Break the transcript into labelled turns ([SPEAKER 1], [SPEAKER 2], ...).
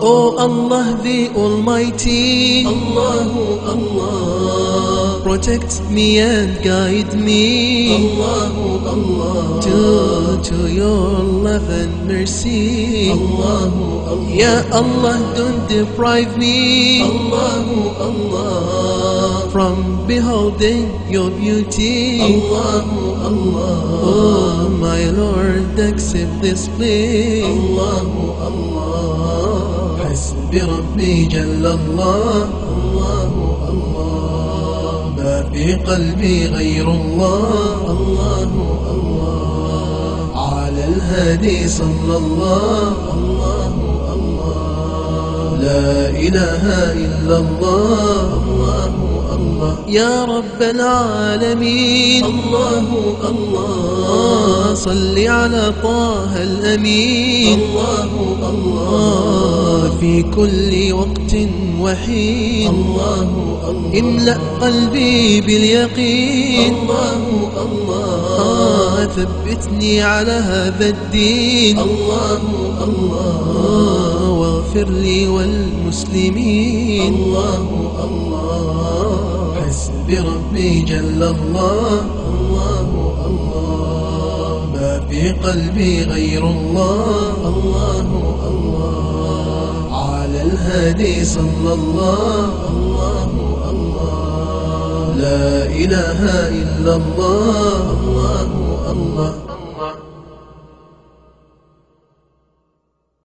[SPEAKER 1] Oh Allah the Almighty.
[SPEAKER 2] Allahu Allah.
[SPEAKER 1] Protect me and guide me.
[SPEAKER 2] Allahu Allah.
[SPEAKER 1] To, to your love and mercy.
[SPEAKER 2] Allahu Allah.
[SPEAKER 1] Ya Allah don't deprive me.
[SPEAKER 2] Allahu Allah.
[SPEAKER 1] From beholding your beauty.
[SPEAKER 2] Allahu Allah.
[SPEAKER 1] Oh my Lord accept this plea
[SPEAKER 2] Allahu Allah
[SPEAKER 1] حسبي ربي جل الله.
[SPEAKER 2] Allahu Allah
[SPEAKER 1] ما في قلبي غير الله.
[SPEAKER 2] Allahu Allah
[SPEAKER 1] على الهادي صلى الله.
[SPEAKER 2] Allahu Allah
[SPEAKER 1] لا إله إلا الله.
[SPEAKER 2] Allahu Allah
[SPEAKER 1] يا رب العالمين.
[SPEAKER 2] Allah
[SPEAKER 1] آه، صل على طه الأمين.
[SPEAKER 2] Allahu Allah
[SPEAKER 1] في كل وقت وحين.
[SPEAKER 2] Allahu Allah
[SPEAKER 1] املأ قلبي باليقين.
[SPEAKER 2] Allahu Allah
[SPEAKER 1] آه، ثبتني على هذا الدين.
[SPEAKER 2] Allahu Allah
[SPEAKER 1] آه، واغفر لي والمسلمين.
[SPEAKER 2] Allahu Allah
[SPEAKER 1] حسبي ربي جل الله.
[SPEAKER 2] Allahu Allah
[SPEAKER 1] ما في قلبي غير الله. على الهادي صلى الله
[SPEAKER 2] Allahu Allah
[SPEAKER 1] لا إله إلا الله
[SPEAKER 2] Allahu Allah